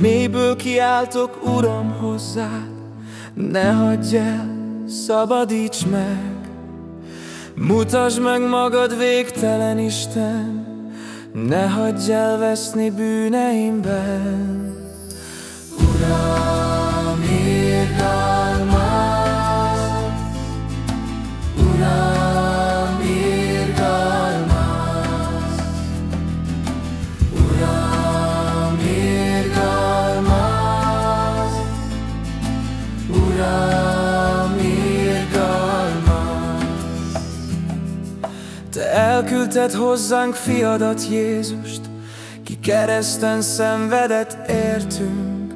Mélyből kiáltok, Uram, hozzád, ne hagyj el, szabadíts meg. Mutasd meg magad végtelen Isten, ne hagyj el veszni bűneimben. Te elküldted hozzánk fiadat Jézust, ki kereszten szenvedett értünk.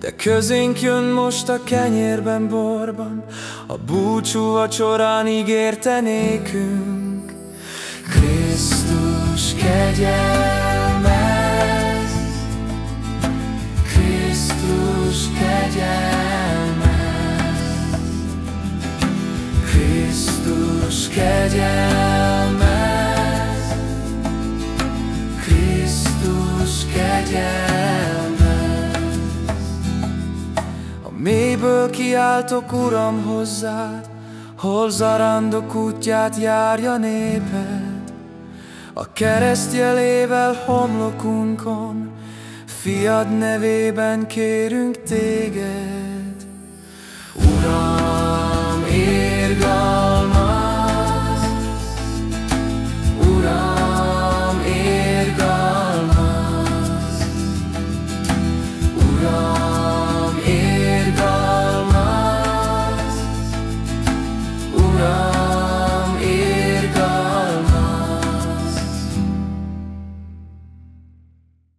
De közénk jön most a kenyérben, borban, a búcsú vacsorán ígérte nékünk. Krisztus kegyelmez, Krisztus kegyelmez, Krisztus kegyelmez, Mélyből kiáltok, Uram, hozzád, Hol zarándok útját járja néped, A kereszt jelével homlokunkon, Fiad nevében kérünk téged!